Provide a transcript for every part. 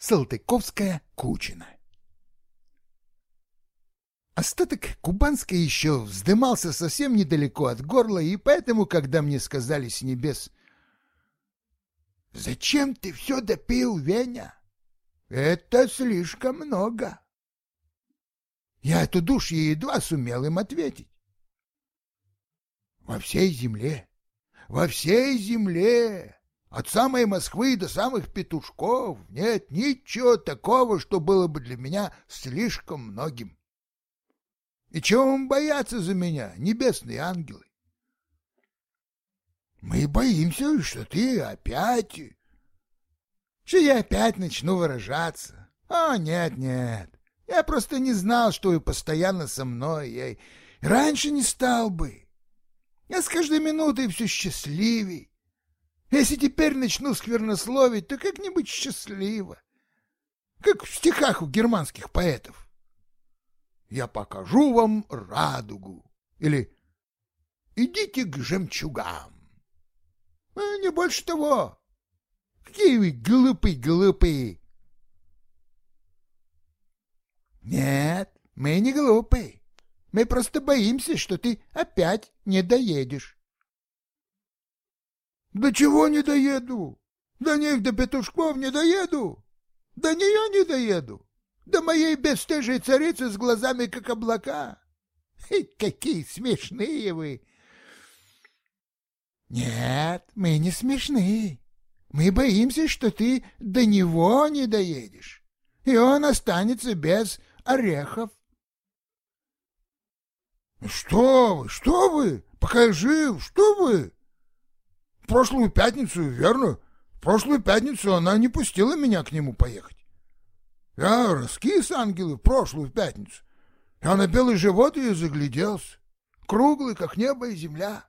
Салтыковская-Кучина. Остаток Кубанской еще вздымался совсем недалеко от горла, и поэтому, когда мне сказали с небес «Зачем ты все допил, Веня? Это слишком много». Я эту душ едва сумел им ответить. Во всей земле, во всей земле от самой Москвы до самых петушков нет ничего такого, что было бы для меня слишком многим. И чего вам бояться за меня, небесные ангелы? Мы боимся, что ты опять... Что я опять начну выражаться. О, нет, нет. Я просто не знал, что вы постоянно со мной. Я раньше не стал бы. Я с каждой минутой все счастливей. Если теперь начну сквернословить, то как-нибудь счастливо. Как в стихах у германских поэтов. Я покажу вам радугу. Или идите к жемчугам. А не больше того. Какие вы глупые-глупые. Нет, мы не глупые. Мы просто боимся, что ты опять не доедешь. До чего не доеду? До них, до петушков не доеду. До нее не доеду. До моей бесстыжей царицы с глазами, как облака. И какие смешные вы! Нет, мы не смешные. Мы боимся, что ты до него не доедешь, и он останется без орехов. Что вы, что вы, пока жив, что вы? Прошлую пятницу, верно? В прошлую пятницу она не пустила меня к нему поехать. Я раскис, ангелы, в прошлую пятницу. Я на белый живот ее загляделся, круглый, как небо и земля.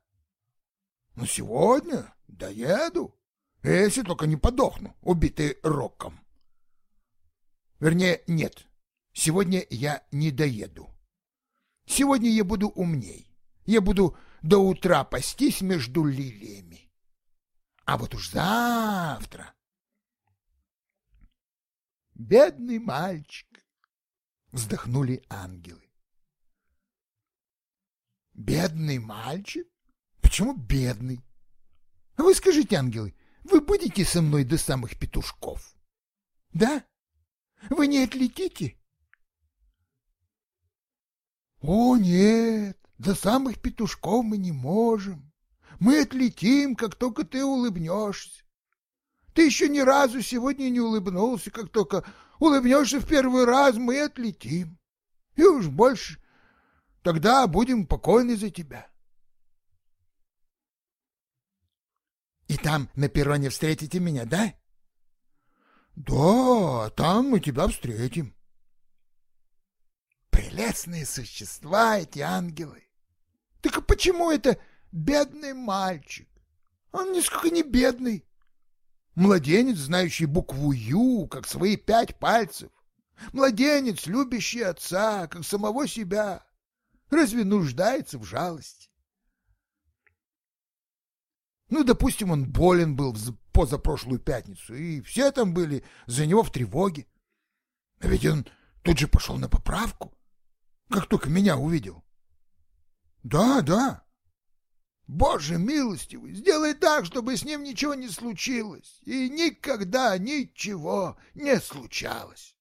Но сегодня доеду, если только не подохну, убитый роком. Вернее, нет, сегодня я не доеду. Сегодня я буду умней. Я буду до утра пастись между лилиями. А вот уж завтра... Бедный мальчик! Вздохнули ангелы. Бедный мальчик? Почему бедный? А вы скажите, ангелы, вы будете со мной до самых петушков? Да? Вы не отлетите? О, нет, до самых петушков мы не можем. Мы отлетим, как только ты улыбнешься. Ты еще ни разу сегодня не улыбнулся, как только улыбнешься в первый раз, мы отлетим. И уж больше тогда будем покойны за тебя. И там на перроне встретите меня, да? Да, там мы тебя встретим. Прелестные существа эти ангелы. Так почему это Бедный мальчик. Он нисколько не бедный. Младенец, знающий букву «Ю», как свои пять пальцев. Младенец, любящий отца, как самого себя. Разве нуждается в жалости? Ну, допустим, он болен был в позапрошлую пятницу, и все там были за него в тревоге. А ведь он тут же пошел на поправку, как только меня увидел. Да, да, Боже милостивый, сделай так, чтобы с ним ничего не случилось, и никогда ничего не случалось.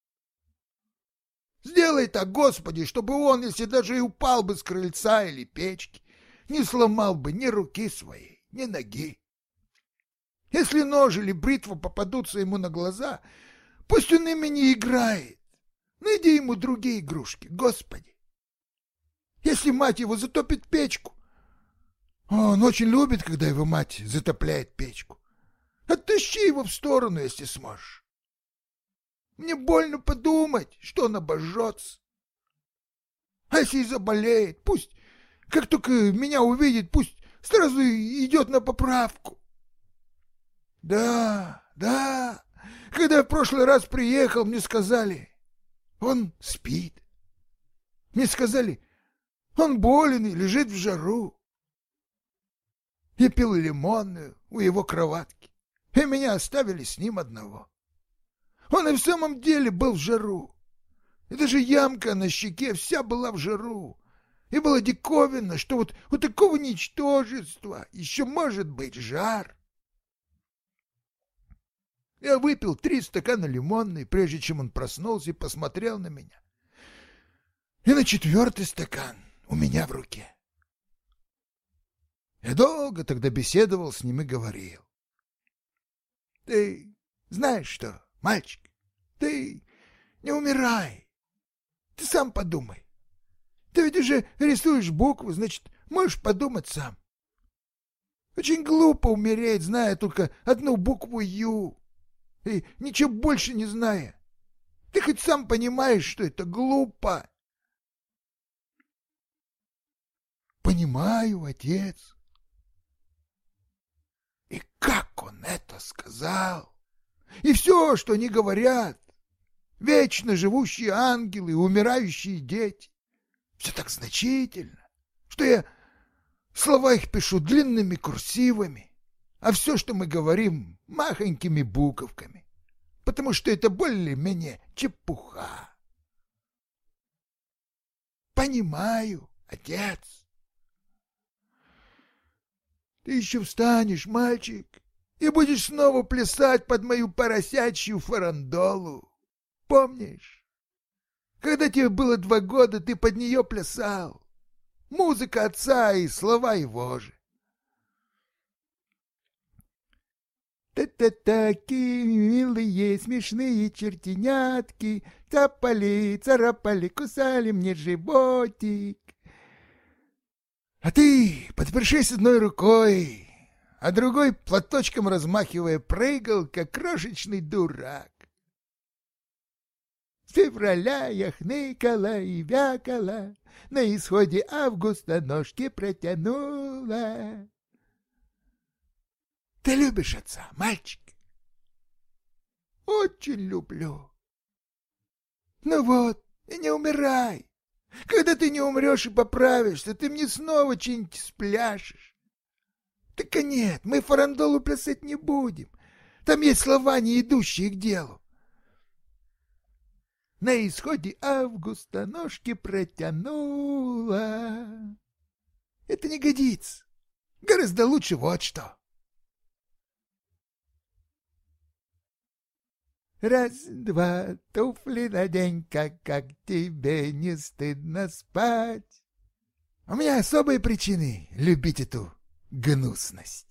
Сделай так, Господи, чтобы он, если даже и упал бы с крыльца или печки, не сломал бы ни руки своей, ни ноги. Если нож или бритва попадутся ему на глаза, пусть он ими не играет. Найди ему другие игрушки, Господи. Если мать его затопит печку, он очень любит, когда его мать затопляет печку. Оттащи его в сторону, если сможешь. Мне больно подумать, что он обожжется. А если заболеет, пусть, как только меня увидит, пусть сразу идет на поправку. Да, да, когда я в прошлый раз приехал, мне сказали, он спит. Мне сказали, он болен и лежит в жару. Я пил лимонную у его кроватки, и меня оставили с ним одного. Он и в самом деле был в жару. И даже ямка на щеке вся была в жару. И было диковинно, что вот у такого ничтожества еще может быть жар. Я выпил три стакана лимонной, прежде чем он проснулся и посмотрел на меня. И на четвертый стакан у меня в руке. Я долго тогда беседовал с ним и говорил. Ты знаешь что, мальчик, ты не умирай. Ты сам подумай. Ты ведь уже рисуешь букву, значит, можешь подумать сам. Очень глупо умереть, зная только одну букву «Ю» и ничего больше не зная. Ты хоть сам понимаешь, что это глупо. Понимаю, отец. И как он это сказал? И все, что они говорят, вечно живущие ангелы умирающие дети, все так значительно, что я слова их пишу длинными курсивами, а все, что мы говорим, махонькими буковками, потому что это более-менее чепуха. Понимаю, отец. Ты еще встанешь, мальчик, и будешь снова плясать под мою поросячью фарандолу. Помнишь? Когда тебе было два года, ты под нее плясал. Музыка отца и слова его же. Та-та-таки, милые, смешные чертенятки, Цапали, царапали, кусали мне животик. А ты, подпершись одной рукой, а другой платочком размахивая, прыгал, как крошечный дурак. С февраля я хныкала и вякала, на исходе августа ножки протянула. Ты любишь отца, мальчик? Очень люблю. Ну вот, и не умирай. Когда ты не умрешь и поправишься, ты мне снова что-нибудь спляшешь. Так и нет, мы фарандолу плясать не будем. Там есть слова, не идущие к делу. На исходе августа ножки протянула. Это не годится. Гораздо лучше вот что. Раз-два, туфли надень-ка, как тебе не стыдно спать. У меня особые причины любить эту гнусность.